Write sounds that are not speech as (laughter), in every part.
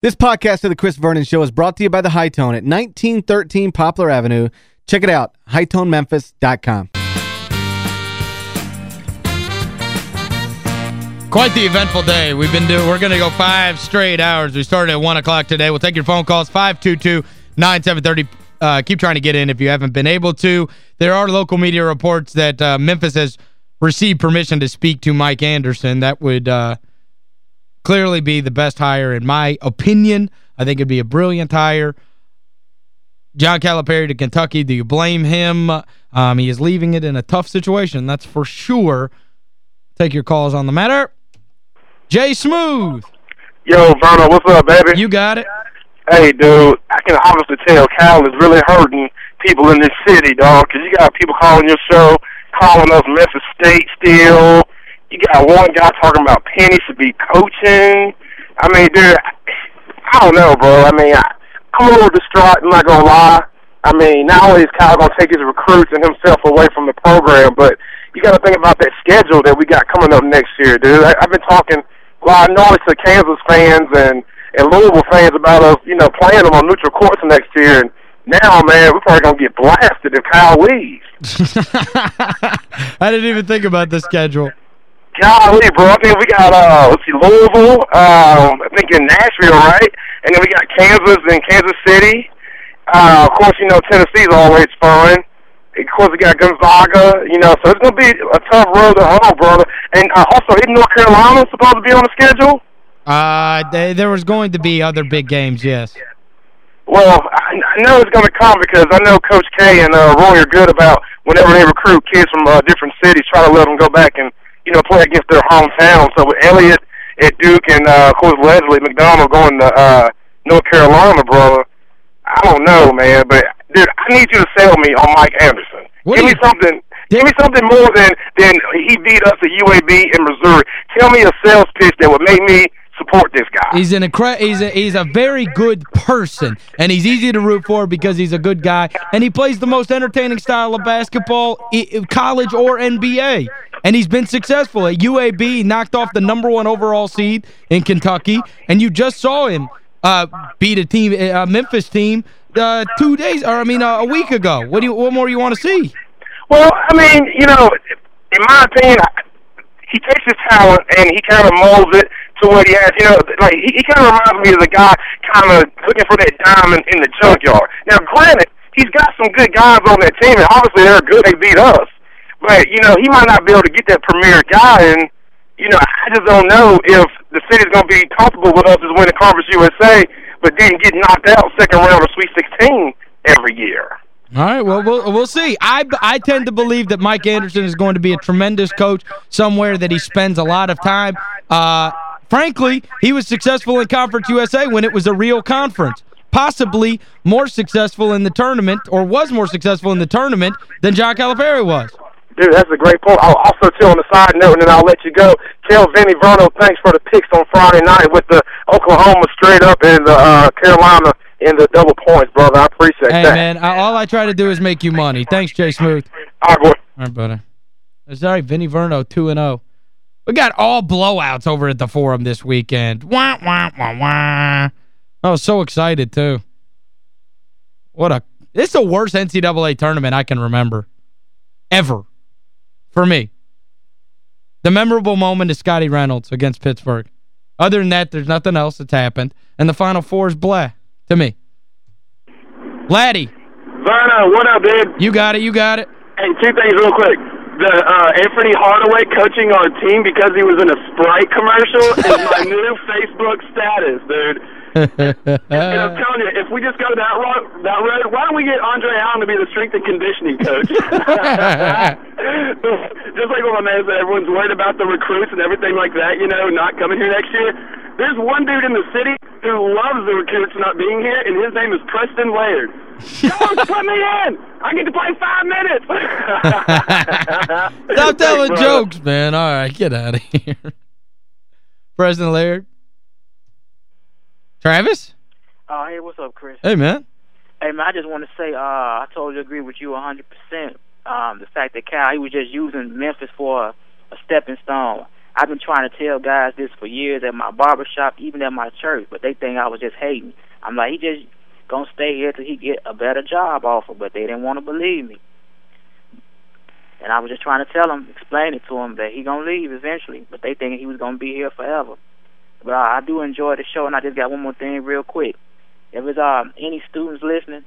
This podcast of the Chris Vernon Show is brought to you by The Hi-Tone at 1913 Poplar Avenue. Check it out, hitonememphis.com. Quite the eventful day. We've been doing, we're going to go five straight hours. We started at 1 o'clock today. We'll take your phone calls, 522-9730. Uh, keep trying to get in if you haven't been able to. There are local media reports that uh, Memphis has received permission to speak to Mike Anderson. That would uh, clearly be the best hire in my opinion. I think it'd be a brilliant hire. John Calipari to Kentucky, do you blame him? Um, he is leaving it in a tough situation, that's for sure. Take your calls on the matter. Jay Smooth. Yo, Verno, what's up, baby? You got it. Hey, dude, I can honestly tell Cal is really hurting people in this city, dog, because you got people calling your show, calling us Memphis State still. You got one guy talking about Penny should be coaching. I mean, dude, I don't know, bro. I mean, I, I'm a little distraught, I'm not to lie. I mean, not only is going to take his recruits and himself away from the program, but you got to think about that schedule that we got coming up next year, dude. I, I've been talking a lot of noise to Kansas fans and and Louisville fans about us, you know, playing them on neutral courts next year. And now, man, we're probably gonna get blasted if Kyle leaves. (laughs) I didn't even think about the schedule. Golly, bro. I think we got uh let's see, Louisville, um, I think in Nashville, right? And then we got Kansas and Kansas City. Uh of course, you know, Tennessee's always fun of course, we got Gonzaga, you know, so it's going to be a tough road to hoe, brother. And uh, also, isn't North Carolina supposed to be on the schedule? Uh, they, there was going to be other big games, yes. Well, I, I know it's going to come because I know Coach K and uh, Roy are good about whenever they recruit kids from uh, different cities, try to let them go back and, you know, play against their hometown. So with Elliot at Duke and, uh, of course, Leslie McDonald going to uh, North Carolina, brother, I don't know, man, but dude, I need you to sell me on Mike Anderson. What give me you, something. Give me something more than than he beat us at UAB in Missouri. Tell me a sales pitch that would make me support this guy. He's an he's a he's a very good person and he's easy to root for because he's a good guy and he plays the most entertaining style of basketball college or NBA. And he's been successful at UAB. Knocked off the number one overall seed in Kentucky and you just saw him uh, beat a team a Memphis team uh, two days, or I mean, uh, a week ago. What do you? What more do you want to see? Well, I mean, you know, in my opinion, he takes his talent and he kind of molds it to what he has. You know, like he, he kind of reminds me of the guy kind of looking for that diamond in the junkyard. Now, granted, he's got some good guys on that team, and obviously they're good. They beat us, but you know, he might not be able to get that premier guy. And you know, I just don't know if the city's going to be comfortable with us as winning Conference USA but then get knocked out second round of Sweet 16 every year. All right, well, we'll we'll see. I I tend to believe that Mike Anderson is going to be a tremendous coach somewhere that he spends a lot of time. Uh, frankly, he was successful in Conference USA when it was a real conference. Possibly more successful in the tournament, or was more successful in the tournament than John Calipari was. Dude, that's a great point. I'll also tell on the side note, and then I'll let you go. Tell Vinny Verno thanks for the picks on Friday night with the Oklahoma straight up and the uh, Carolina in the double points, brother. I appreciate hey, that. Hey, man, all I try to do is make you money. Thanks, Jay Smooth. All right, boy. All right, buddy. Sorry, Vinny Verno, 2-0. We got all blowouts over at the Forum this weekend. Wah, wah, wah, wah. I was so excited, too. What a... It's the worst NCAA tournament I can remember. Ever for me. The memorable moment is Scottie Reynolds against Pittsburgh. Other than that, there's nothing else that's happened. And the Final Four is blah to me. Laddie. Verno, what up, dude? You got it, you got it. Hey, two things real quick. The uh, Anthony Hardaway coaching our team because he was in a Sprite commercial is my (laughs) new Facebook status, dude and I'm telling you, if we just go that road, that road, why don't we get Andre Allen to be the strength and conditioning coach? (laughs) (laughs) (laughs) just like what my man said, everyone's worried about the recruits and everything like that, you know, not coming here next year. There's one dude in the city who loves the recruits not being here, and his name is Preston Laird. (laughs) Coach, put me in! I get to play five minutes! (laughs) Stop telling jokes, man. All right, get out of here. Preston Laird. Travis? Uh, hey, what's up, Chris? Hey, man. Hey, man, I just want to say uh, I totally agree with you 100%. Um, the fact that Cal, he was just using Memphis for a, a stepping stone. I've been trying to tell guys this for years at my barber shop, even at my church, but they think I was just hating. I'm like, he just gonna stay here till he get a better job offer, but they didn't want to believe me. And I was just trying to tell him, explain it to him that he gonna leave eventually, but they thinking he was gonna be here forever. But I, I do enjoy the show, and I just got one more thing real quick. If there's um, any students listening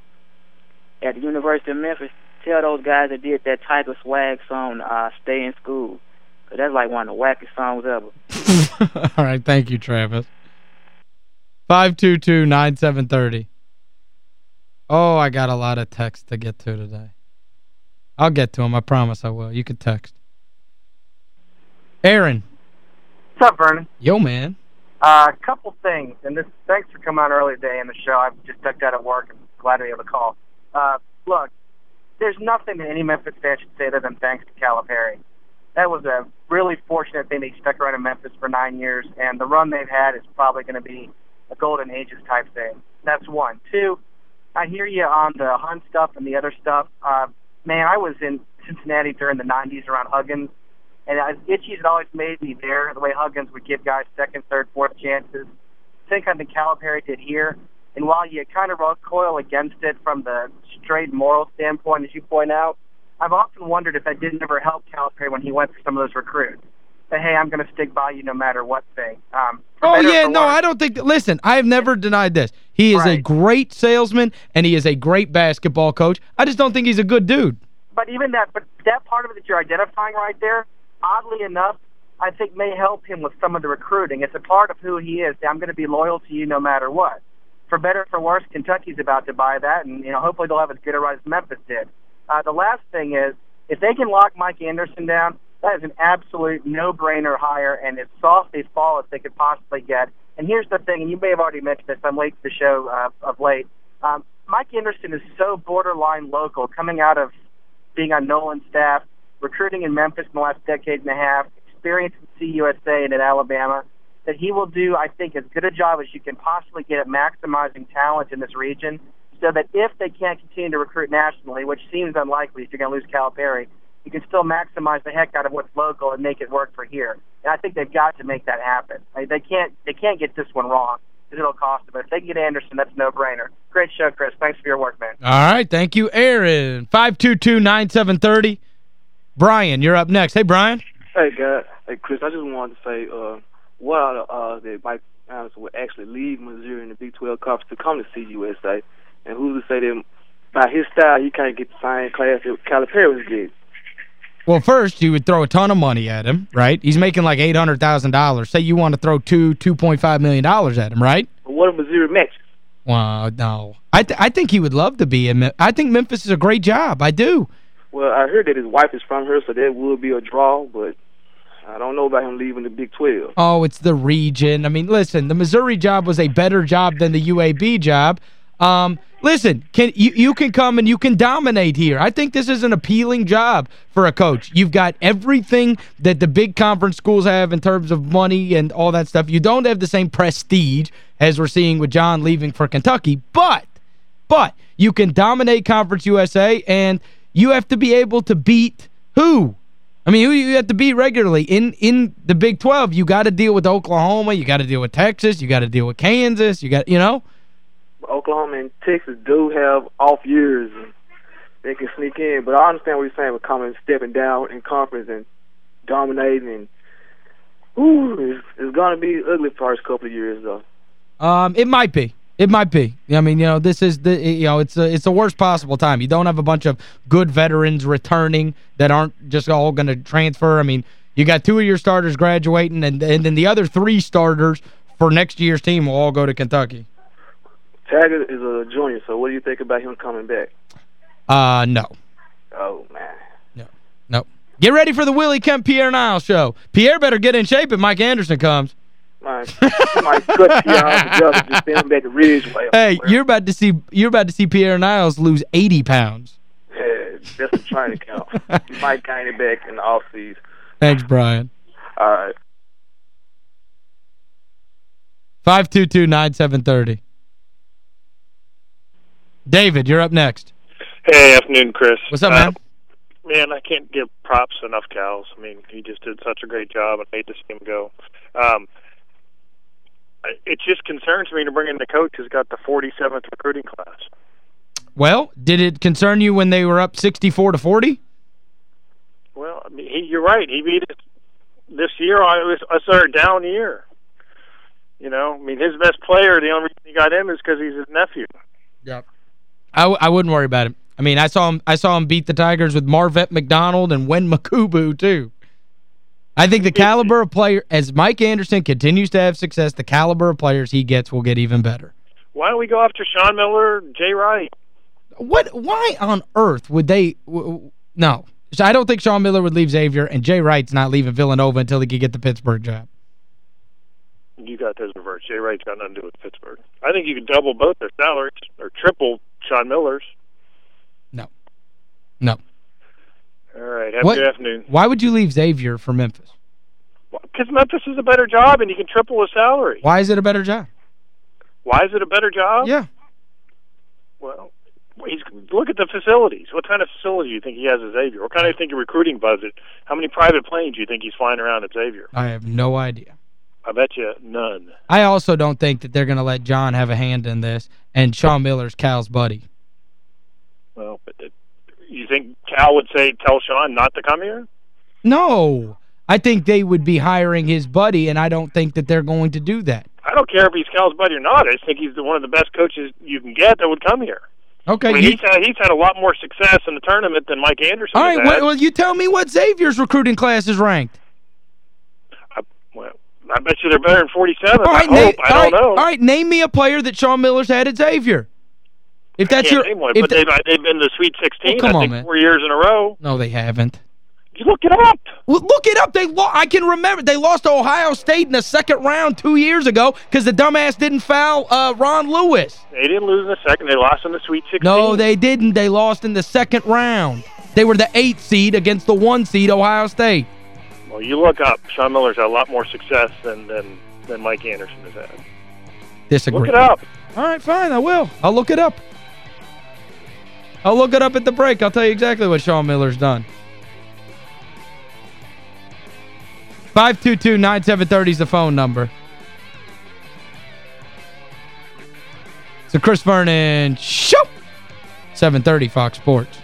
at the University of Memphis, tell those guys that did that Tiger Swag song, uh, "Stay in School," cause that's like one of the wackest songs ever. (laughs) All right, thank you, Travis. 522-9730. Oh, I got a lot of text to get to today. I'll get to them. I promise I will. You can text. Aaron. What's up, Vernon? Yo, man. A uh, couple things, and this thanks for coming on early today in the show. I've just ducked out of work and glad to be able to call. Uh, look, there's nothing that any Memphis fan should say other than thanks to Calipari. That was a really fortunate thing. They stuck around in Memphis for nine years, and the run they've had is probably going to be a golden ages type thing. That's one. Two, I hear you on the Hunt stuff and the other stuff. Uh, man, I was in Cincinnati during the 90s around Huggins, and as Itchy's had always made me there, the way Huggins would give guys second, third, fourth chances. Think I think Calipari did here. And while you kind of recoil against it from the straight moral standpoint, as you point out, I've often wondered if that didn't ever help Calipari when he went for some of those recruits. Say, hey, I'm going to stick by you no matter what thing. Um, oh, yeah, no, worse. I don't think... Listen, I have never denied this. He is right. a great salesman, and he is a great basketball coach. I just don't think he's a good dude. But even that, but that part of it that you're identifying right there, oddly enough, I think may help him with some of the recruiting. It's a part of who he is. I'm going to be loyal to you no matter what. For better for worse, Kentucky's about to buy that, and you know hopefully they'll have as good a run as Memphis did. Uh, the last thing is, if they can lock Mike Anderson down, that is an absolute no-brainer hire and as soft a fall as they could possibly get. And here's the thing, and you may have already mentioned this. I'm late to the show uh, of late. Um, Mike Anderson is so borderline local, coming out of being on Nolan's staff, recruiting in Memphis in the last decade and a half, experience in CUSA and in Alabama, that he will do, I think, as good a job as you can possibly get at maximizing talent in this region so that if they can't continue to recruit nationally, which seems unlikely if you're going to lose Cal Calipari, you can still maximize the heck out of what's local and make it work for here. And I think they've got to make that happen. Like, they can't they can't get this one wrong because it'll cost them. But if they can get Anderson, that's no brainer. Great show, Chris. Thanks for your work, man. All right, thank you, Aaron. 522-9730. Brian, you're up next. Hey, Brian. Hey, guys. Hey, Chris, I just wanted to say, uh, what uh, that Mike Anderson would actually leave Missouri in the Big 12 Conference to come to CUSA, and who's to say that by his style he can't get the same class that Calipari was getting? Well, first, you would throw a ton of money at him, right? He's making like $800,000. Say you want to throw two $2.5 million at him, right? what if Missouri matches? Well, no. I th I think he would love to be in I think Memphis is a great job. I do. Well, I heard that his wife is from here, so that would be a draw, but I don't know about him leaving the Big 12. Oh, it's the region. I mean, listen, the Missouri job was a better job than the UAB job. Um, listen, can you, you can come and you can dominate here. I think this is an appealing job for a coach. You've got everything that the big conference schools have in terms of money and all that stuff. You don't have the same prestige as we're seeing with John leaving for Kentucky, but but you can dominate Conference USA and you have to be able to beat who? I mean, who you have to beat regularly. In in the Big 12, you got to deal with Oklahoma, you got to deal with Texas, you got to deal with Kansas, you got, you know? Oklahoma and Texas do have off years and they can sneak in, but I understand what you're saying with coming stepping down in conference and dominating and ooh, it's, it's going to be ugly for first couple of years though. Um it might be. It might be. I mean, you know, this is the you know, it's a, it's the worst possible time. You don't have a bunch of good veterans returning that aren't just all going to transfer. I mean, you got two of your starters graduating and and then the other three starters for next year's team will all go to Kentucky. Taggart is a junior, so what do you think about him coming back? Uh no. Oh man. No. No. Get ready for the Willie Kemp Pierre Niles show. Pierre better get in shape if Mike Anderson comes. My, my gut just send him back to Ridgeway. Hey, you're about to see you're about to see Pierre Niles lose 80 pounds. Yeah, that's a trying count. he might gain it back in the off season. Thanks, Brian. All right. 522-9730. David, you're up next. Hey, afternoon, Chris. What's up, man? Uh, man, I can't give props enough, Cows. I mean, he just did such a great job, and I hate to see him go. Um, I- it just concerns me to bring in the coach who's got the 47th recruiting class. Well, did it concern you when they were up 64 to 40? Well, I mean, he, you're right. He beat us this year. I was I saw a down year. You know, I mean, his best player, the only reason he got him is because he's his nephew. Yep. I wouldn't worry about him. I mean, I saw him I saw him beat the Tigers with Marvette McDonald and Wen Mukubu, too. I think the caliber of player, as Mike Anderson continues to have success, the caliber of players he gets will get even better. Why don't we go after Sean Miller, Jay Wright? What? Why on earth would they... No. So I don't think Sean Miller would leave Xavier, and Jay Wright's not leaving Villanova until he could get the Pittsburgh job. You got those reversed. Jay Wright's got nothing to do with Pittsburgh. I think you could double both their salaries or triple Sean Miller's. No. No. All right. Have What- a good afternoon. Why would you leave Xavier for Memphis? Because Memphis is a better job, and you can triple his salary. Why is it a better job? Why is it a better job? Yeah. Well, he's look at the facilities. What kind of facility do you think he has at Xavier? What kind of think of recruiting budget? How many private planes do you think he's flying around at Xavier? I have no idea. I bet you none. I also don't think that they're going to let John have a hand in this, and Sean Miller's Cal's buddy. Well, but you think Cal would say tell Sean not to come here? No. I think they would be hiring his buddy, and I don't think that they're going to do that. I don't care if he's Cal's buddy or not. I just think he's one of the best coaches you can get that would come here. Okay. I mean, you- he's had he's had a lot more success in the tournament than Mike Anderson. all right, well, well, you tell me what Xavier's recruiting class is ranked. Uh, well, I bet you they're better than 47. All right, I hope. I don't right, know. All right, name me a player that Sean Miller's had at Xavier. If that's your name one, if but the- they've, they've been the Sweet 16, Well, come I on, man. four years in a row. No, they haven't. You look it up. Well, look it up. They lo I can remember. They lost to Ohio State in the second round two years ago because the dumbass didn't foul uh, Ron Lewis. They didn't lose in the second. They lost in the Sweet 16. No, they didn't. They lost in the second round. They were the eighth seed against the one seed, Ohio State. Well, you look up. Sean Miller's had a lot more success than than, than Mike Anderson has had. Disagree. Look it up. All right, fine, I will. I'll look it up. I'll look it up at the break. I'll tell you exactly what Sean Miller's done. 522-9730 is the phone number. So Chris Vernon, show! 730 Fox Sports.